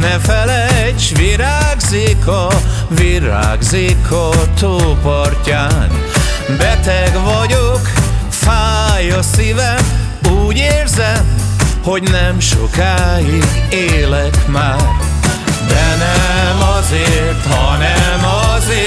ne felejts, virágzik a, virágzik a tópartján. Beteg vagyok, fáj a szívem, úgy érzem, hogy nem sokáig élek már. De nem azért, hanem azért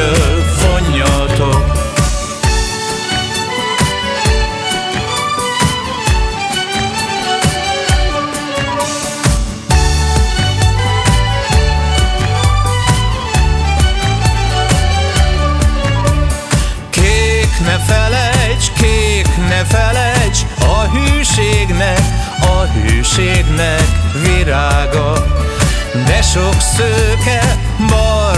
felejtsd ből fonjatok Kék ne felejts, kék ne felejts A hűségnek, a hűségnek virága. De sok szőke, barna